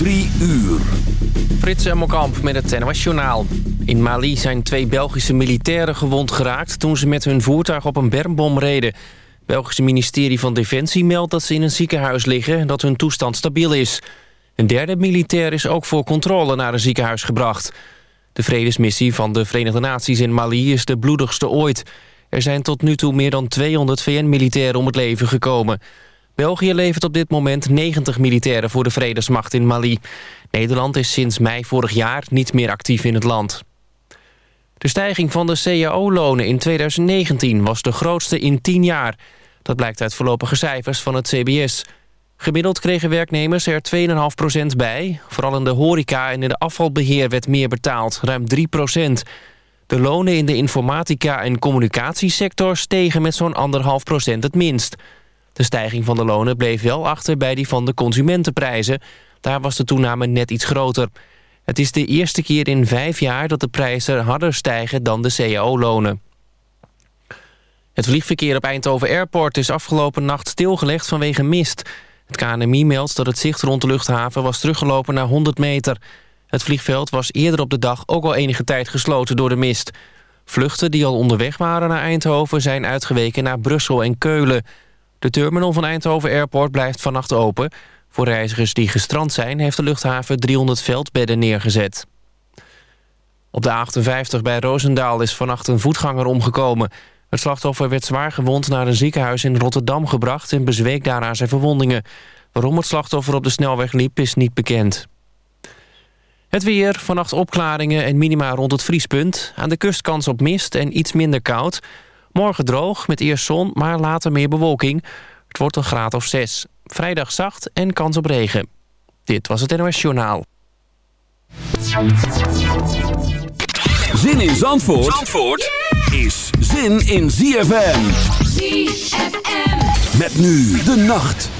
Drie uur. Frits Emmelkamp met het NOS Journaal. In Mali zijn twee Belgische militairen gewond geraakt... toen ze met hun voertuig op een bermbom reden. Het Belgische ministerie van Defensie meldt dat ze in een ziekenhuis liggen... en dat hun toestand stabiel is. Een derde militair is ook voor controle naar een ziekenhuis gebracht. De vredesmissie van de Verenigde Naties in Mali is de bloedigste ooit. Er zijn tot nu toe meer dan 200 VN-militairen om het leven gekomen... België levert op dit moment 90 militairen voor de vredesmacht in Mali. Nederland is sinds mei vorig jaar niet meer actief in het land. De stijging van de cao-lonen in 2019 was de grootste in 10 jaar. Dat blijkt uit voorlopige cijfers van het CBS. Gemiddeld kregen werknemers er 2,5% bij. Vooral in de horeca en in de afvalbeheer werd meer betaald, ruim 3% De lonen in de informatica- en communicatiesector stegen met zo'n 1,5% het minst... De stijging van de lonen bleef wel achter bij die van de consumentenprijzen. Daar was de toename net iets groter. Het is de eerste keer in vijf jaar dat de prijzen harder stijgen dan de cao-lonen. Het vliegverkeer op Eindhoven Airport is afgelopen nacht stilgelegd vanwege mist. Het KNMI meldt dat het zicht rond de luchthaven was teruggelopen naar 100 meter. Het vliegveld was eerder op de dag ook al enige tijd gesloten door de mist. Vluchten die al onderweg waren naar Eindhoven zijn uitgeweken naar Brussel en Keulen. De terminal van Eindhoven Airport blijft vannacht open. Voor reizigers die gestrand zijn... heeft de luchthaven 300 veldbedden neergezet. Op de 58 bij Roosendaal is vannacht een voetganger omgekomen. Het slachtoffer werd zwaar gewond naar een ziekenhuis in Rotterdam gebracht... en bezweek daarna zijn verwondingen. Waarom het slachtoffer op de snelweg liep is niet bekend. Het weer, vannacht opklaringen en minima rond het vriespunt. Aan de kust kans op mist en iets minder koud... Morgen droog, met eerst zon, maar later meer bewolking. Het wordt een graad of 6. Vrijdag zacht en kans op regen. Dit was het NOS Journaal. Zin in Zandvoort, Zandvoort is zin in ZFM. ZFM. Met nu de nacht.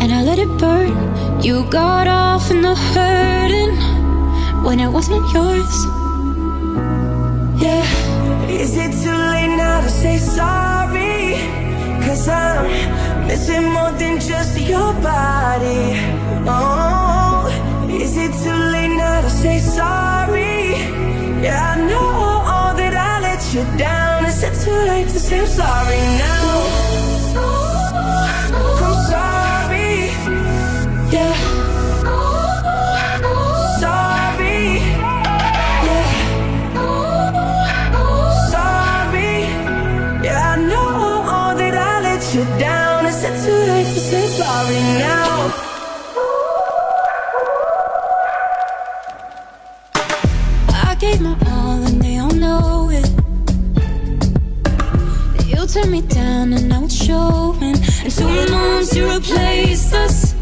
and I let it burn. You got off in the hurting when it wasn't yours. Yeah, is it too late now to say sorry? Cause I'm missing more than just your body. Oh, is it too late now to say sorry? Yeah, I know all that I let you down. Is it too late to say I'm sorry now? Two months you replaced us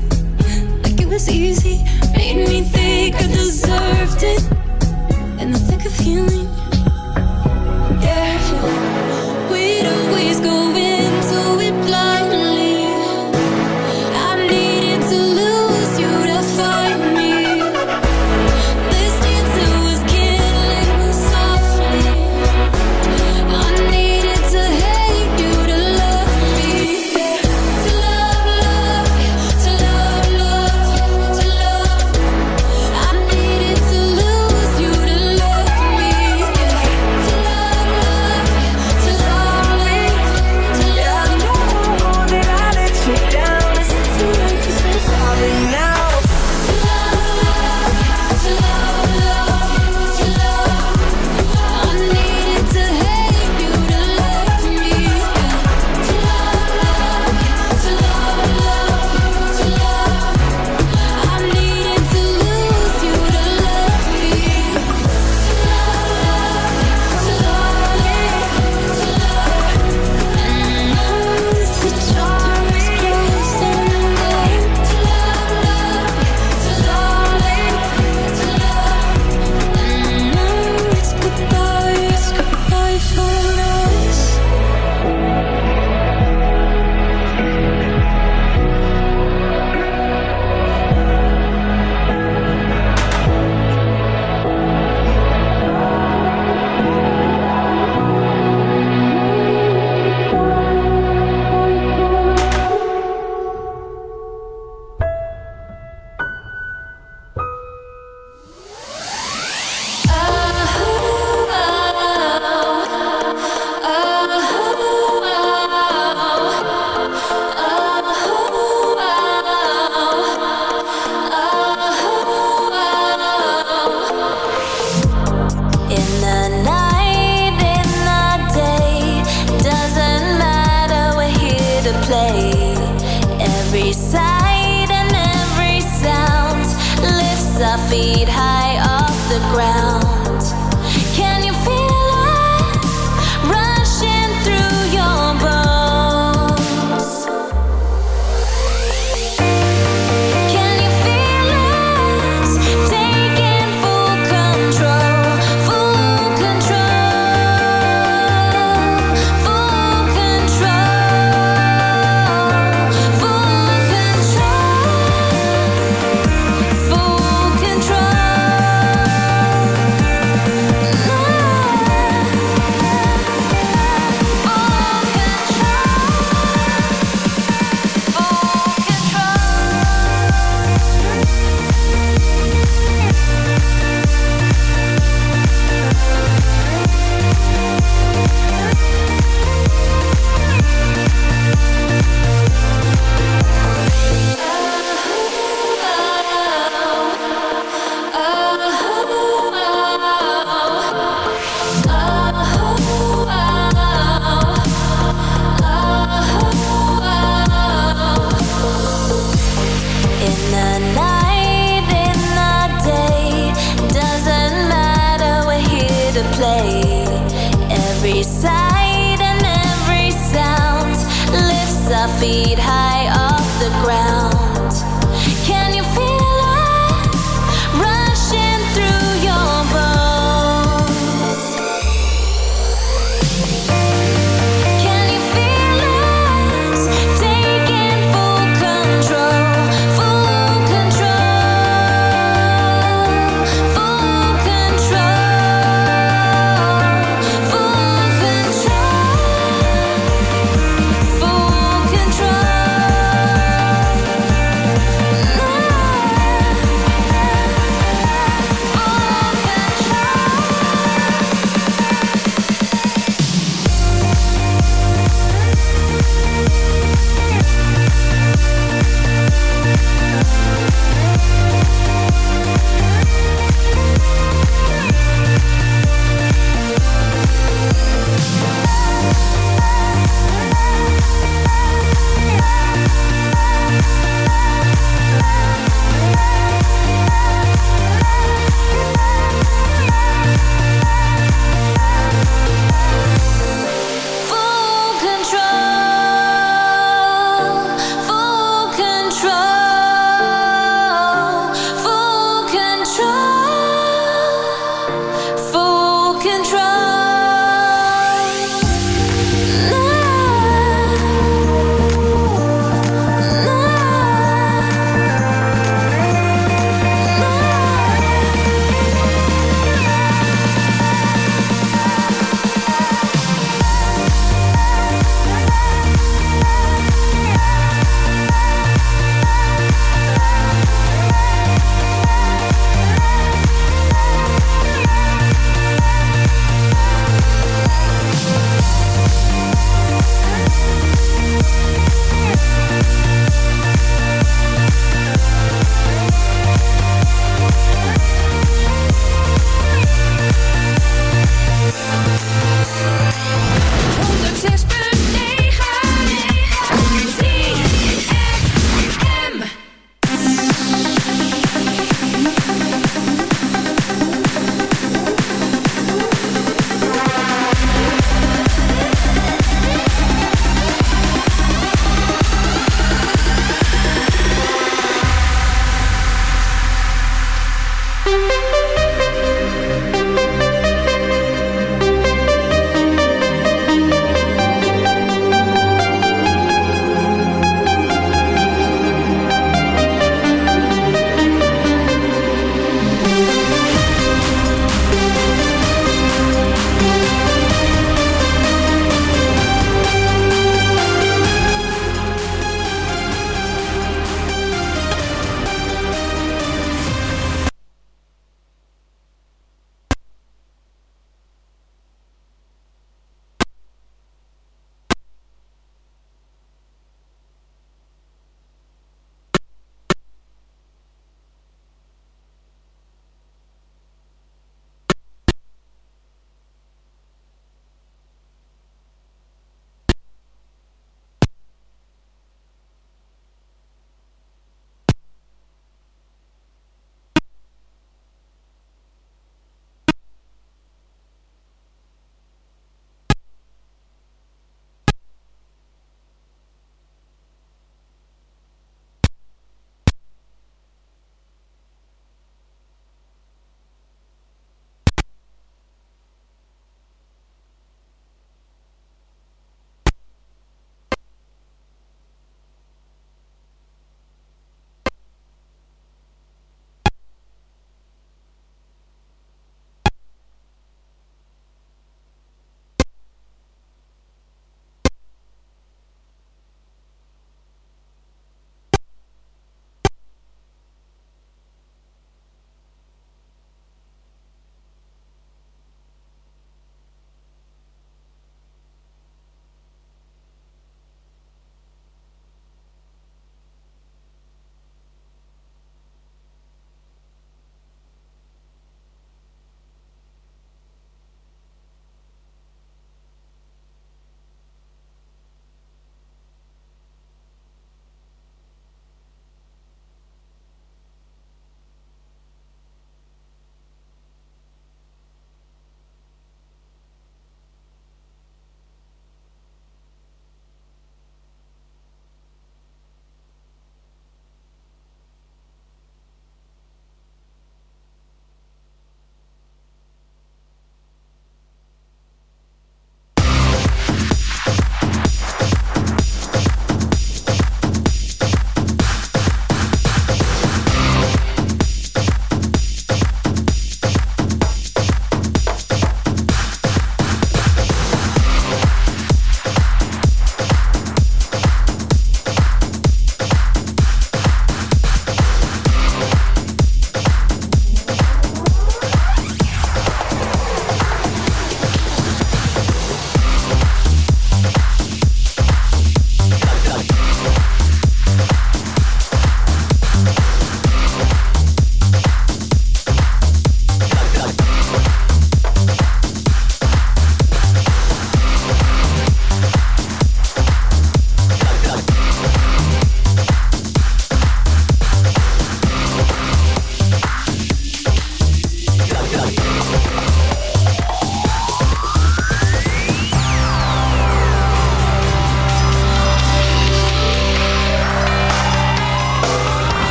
like it was easy. Made me think I deserved it.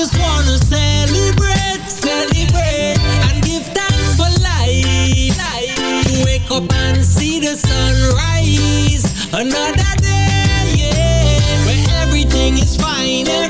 just wanna celebrate, celebrate, and give thanks for life. life. Wake up and see the sunrise, another day, yeah, where everything is fine.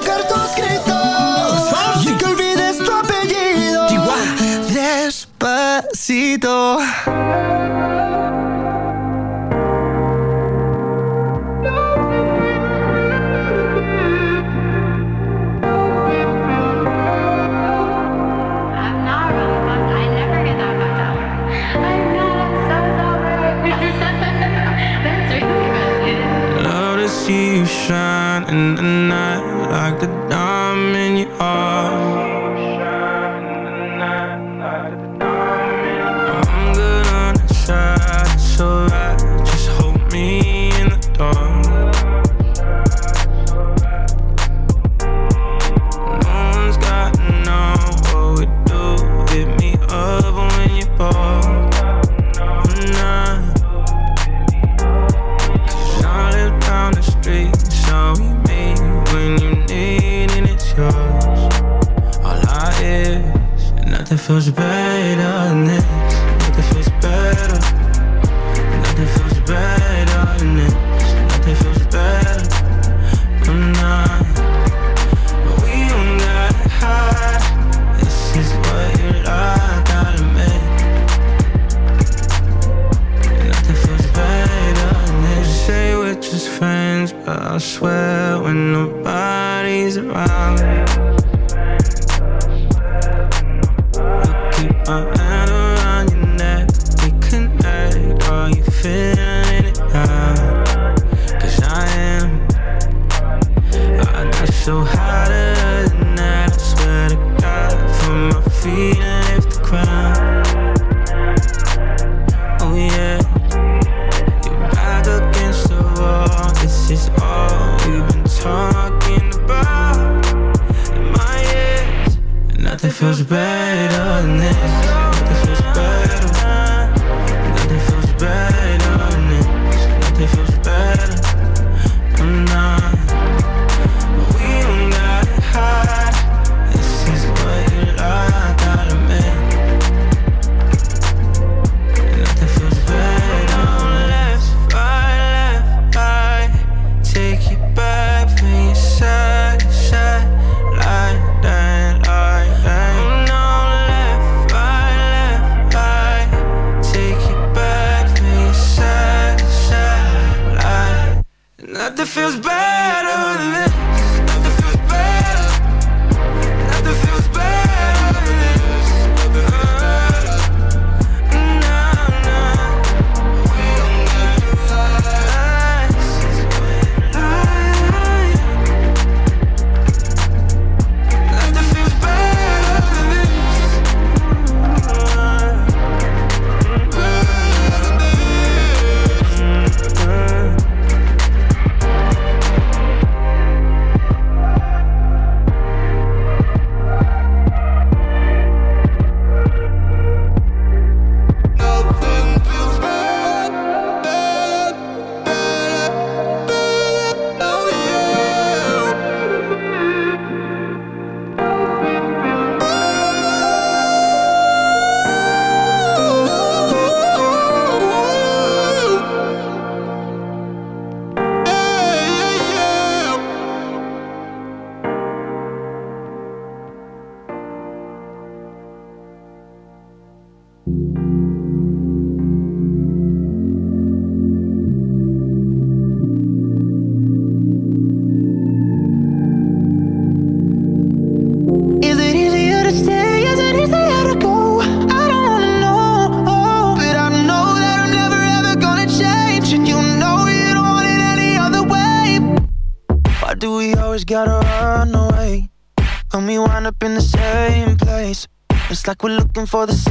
looking for the